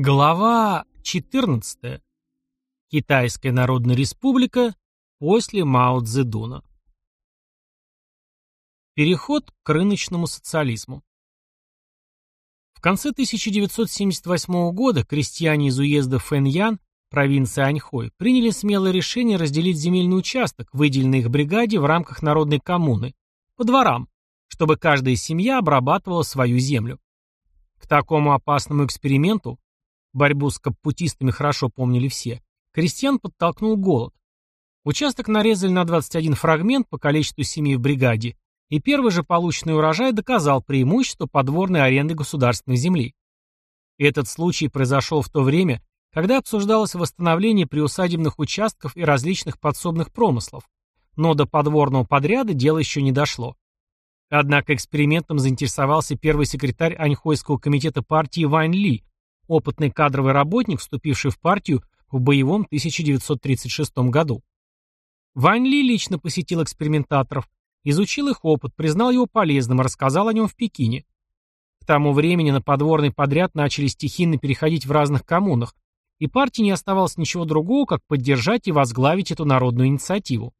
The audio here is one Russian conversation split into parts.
Глава 14. Китайская Народная Республика после Мао Цзэдуна. Переход к рыночному социализму. В конце 1978 года крестьяне из уезда Фэньян, провинции Аньхой, приняли смелое решение разделить земельный участок, выделенный их бригаде в рамках народной коммуны, по дворам, чтобы каждая семья обрабатывала свою землю. К такому опасному эксперименту борьбу с капутистами хорошо помнили все, крестьян подтолкнул голод. Участок нарезали на 21 фрагмент по количеству семей в бригаде, и первый же полученный урожай доказал преимущество подворной аренды государственной земли. Этот случай произошел в то время, когда обсуждалось восстановление приусадебных участков и различных подсобных промыслов, но до подворного подряда дело еще не дошло. Однако экспериментом заинтересовался первый секретарь Аньхойского комитета партии Вань Ли, опытный кадровый работник, вступивший в партию в боевом 1936 году. Вань Ли лично посетил экспериментаторов, изучил их опыт, признал его полезным и рассказал о нем в Пекине. К тому времени на подворный подряд начали стихийно переходить в разных коммунах, и партии не оставалось ничего другого, как поддержать и возглавить эту народную инициативу.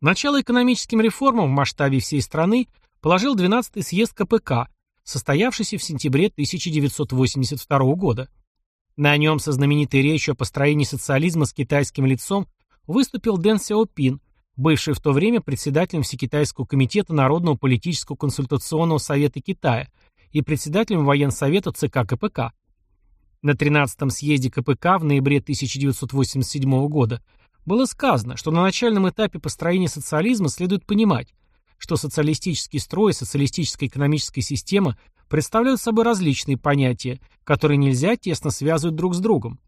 Начало экономическим реформам в масштабе всей страны положил 12-й съезд КПК, состоявшийся в сентябре 1982 года. На нем со знаменитой речью о построении социализма с китайским лицом выступил Дэн Сяопин, бывший в то время председателем Всекитайского комитета Народного политического консультационного совета Китая и председателем военсовета ЦК КПК. На 13-м съезде КПК в ноябре 1987 года было сказано, что на начальном этапе построения социализма следует понимать, что социалистический строй и социалистическая экономическая система представляют собой различные понятия, которые нельзя тесно связывать друг с другом.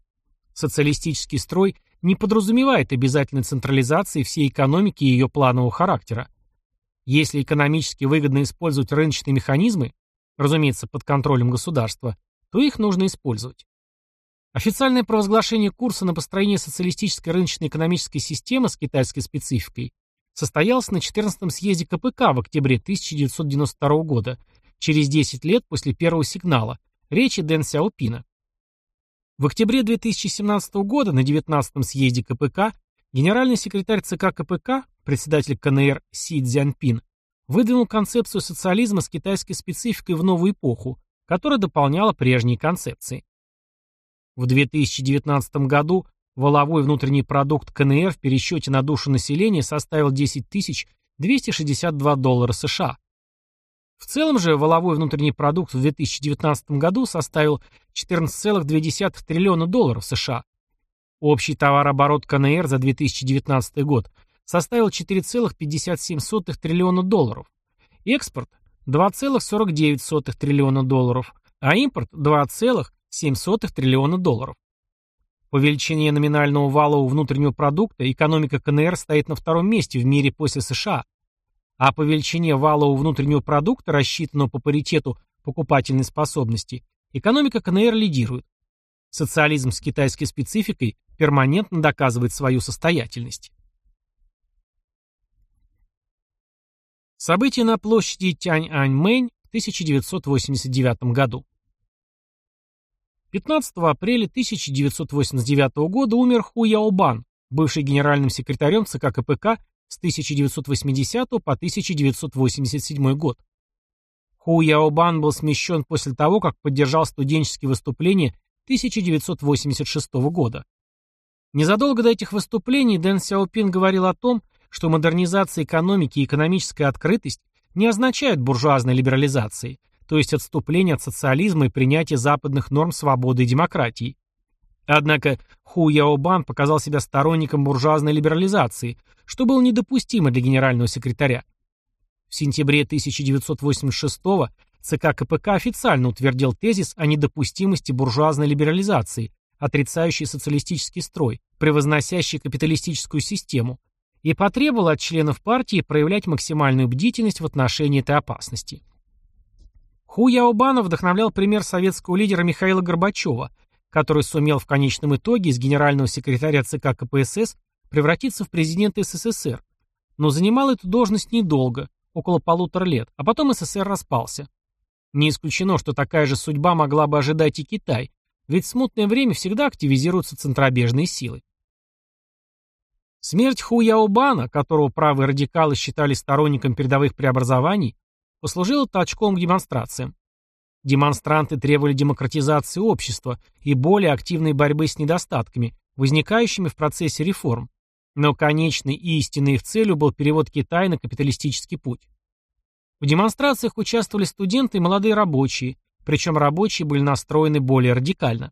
Социалистический строй не подразумевает обязательной централизации всей экономики и ее планового характера. Если экономически выгодно использовать рыночные механизмы, разумеется, под контролем государства, то их нужно использовать. Официальное провозглашение курса на построение социалистической рыночной экономической системы с китайской спецификой состоялся на 14-м съезде КПК в октябре 1992 года, через 10 лет после первого сигнала, речи Дэн Сяопина. В октябре 2017 года на 19-м съезде КПК генеральный секретарь ЦК КПК, председатель КНР Си Цзяньпин, выдвинул концепцию социализма с китайской спецификой в новую эпоху, которая дополняла прежние концепции. В 2019 году Воловой внутренний продукт КНР в пересчете на душу населения составил 10 262 доллара США. В целом же воловой внутренний продукт в 2019 году составил 14,2 триллиона долларов США. Общий товарооборот КНР за 2019 год составил 4,57 триллиона долларов. Экспорт – 2,49 триллиона долларов, а импорт – 2,7 триллиона долларов. По величине номинального валового внутреннего продукта экономика КНР стоит на втором месте в мире после США, а по величине валового внутреннего продукта, рассчитанного по паритету покупательной способности, экономика КНР лидирует. Социализм с китайской спецификой перманентно доказывает свою состоятельность. События на площади Тянь-Ань-Мэнь в 1989 году. 15 апреля 1989 года умер Ху Яобан, бывший генеральным секретарем ЦК КПК с 1980 по 1987 год. Ху Яобан был смещен после того, как поддержал студенческие выступления 1986 года. Незадолго до этих выступлений Дэн Сяопин говорил о том, что модернизация экономики и экономическая открытость не означают буржуазной либерализации – то есть отступление от социализма и принятие западных норм свободы и демократии. Однако Ху Яобан показал себя сторонником буржуазной либерализации, что было недопустимо для генерального секретаря. В сентябре 1986 ЦК КПК официально утвердил тезис о недопустимости буржуазной либерализации, отрицающей социалистический строй, превозносящий капиталистическую систему, и потребовал от членов партии проявлять максимальную бдительность в отношении этой опасности. Ху Яобана вдохновлял пример советского лидера Михаила Горбачева, который сумел в конечном итоге из генерального секретаря ЦК КПСС превратиться в президента СССР, но занимал эту должность недолго, около полутора лет, а потом СССР распался. Не исключено, что такая же судьба могла бы ожидать и Китай, ведь в смутное время всегда активизируются центробежные силы. Смерть Ху Яобана, которого правые радикалы считали сторонником передовых преобразований, послужила толчком к демонстрациям. Демонстранты требовали демократизации общества и более активной борьбы с недостатками, возникающими в процессе реформ. Но конечной и истинной их целью был перевод Китая на капиталистический путь. В демонстрациях участвовали студенты и молодые рабочие, причем рабочие были настроены более радикально.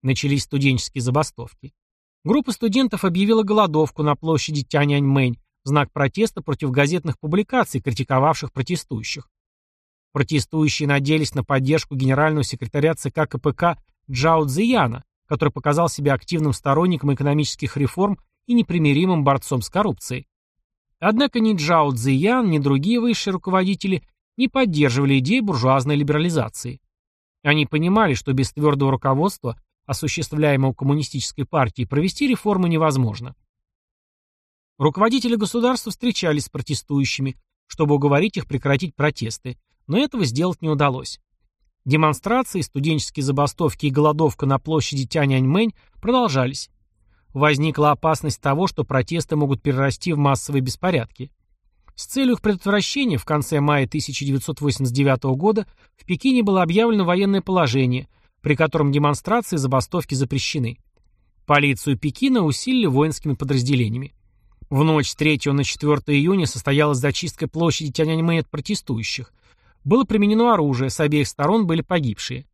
Начались студенческие забастовки. Группа студентов объявила голодовку на площади Тяньаньмэнь знак протеста против газетных публикаций, критиковавших протестующих. Протестующие надеялись на поддержку генерального секретаря ЦК КПК Джао Цзияна, который показал себя активным сторонником экономических реформ и непримиримым борцом с коррупцией. Однако ни Джао Цзиян, ни другие высшие руководители не поддерживали идеи буржуазной либерализации. Они понимали, что без твердого руководства, осуществляемого коммунистической партией, провести реформы невозможно. Руководители государства встречались с протестующими, чтобы уговорить их прекратить протесты, но этого сделать не удалось. Демонстрации, студенческие забастовки и голодовка на площади Тяньаньмэнь продолжались. Возникла опасность того, что протесты могут перерасти в массовые беспорядки. С целью их предотвращения в конце мая 1989 года в Пекине было объявлено военное положение, при котором демонстрации и забастовки запрещены. Полицию Пекина усилили воинскими подразделениями. В ночь с 3 на 4 июня состоялась зачистка площади Тяньаньмэнь от протестующих – было применено оружие, с обеих сторон были погибшие.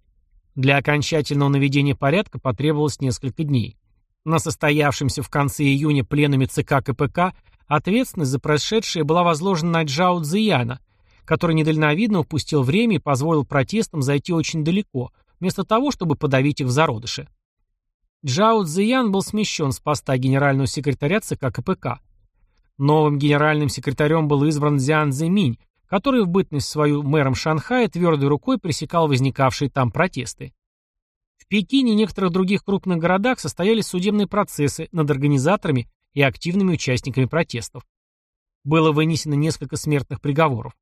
Для окончательного наведения порядка потребовалось несколько дней. На состоявшемся в конце июня пленуме ЦК КПК ответственность за происшедшее была возложена на Джао Цзияна, который недальновидно упустил время и позволил протестам зайти очень далеко, вместо того, чтобы подавить их в зародыше. Джао Цзиян был смещен с поста генерального секретаря ЦК КПК. Новым генеральным секретарем был избран Цзян Цзэминь, который в бытность свою мэром Шанхая твердой рукой пресекал возникавшие там протесты. В Пекине и некоторых других крупных городах состоялись судебные процессы над организаторами и активными участниками протестов. Было вынесено несколько смертных приговоров.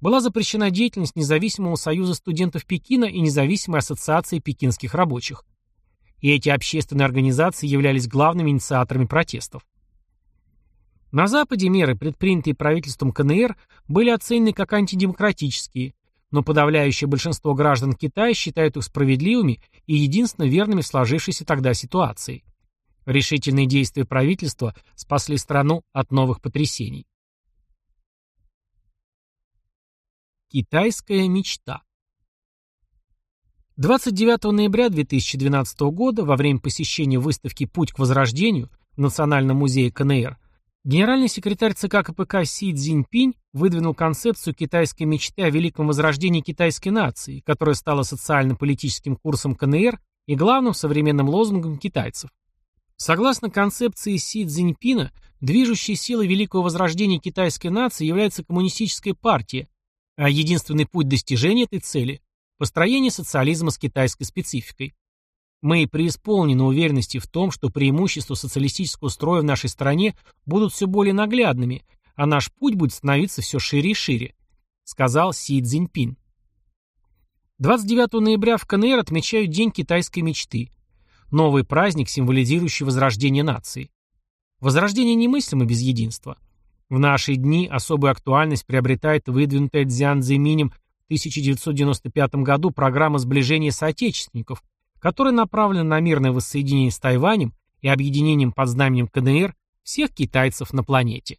Была запрещена деятельность Независимого союза студентов Пекина и Независимой ассоциации пекинских рабочих. И эти общественные организации являлись главными инициаторами протестов. На Западе меры, предпринятые правительством КНР, были оценены как антидемократические, но подавляющее большинство граждан Китая считают их справедливыми и единственно верными в сложившейся тогда ситуации. Решительные действия правительства спасли страну от новых потрясений. Китайская мечта 29 ноября 2012 года во время посещения выставки «Путь к возрождению» в Национальном музее КНР Генеральный секретарь ЦК КПК Си Цзиньпинь выдвинул концепцию китайской мечты о великом возрождении китайской нации, которая стала социально-политическим курсом КНР и главным современным лозунгом китайцев. Согласно концепции Си Цзиньпина, движущей силой великого возрождения китайской нации является коммунистическая партия, а единственный путь достижения этой цели – построение социализма с китайской спецификой. Мы преисполнены уверенности в том, что преимущества социалистического строя в нашей стране будут все более наглядными, а наш путь будет становиться все шире и шире, сказал Си Цзиньпин. 29 ноября в КНР отмечают День китайской мечты. Новый праздник, символизирующий возрождение нации. Возрождение немыслимо без единства. В наши дни особую актуальность приобретает выдвинутая Цзян Цзиминем 1995 году программа сближения соотечественников, который направлен на мирное воссоединение с Тайванем и объединением под знаменем КНР всех китайцев на планете.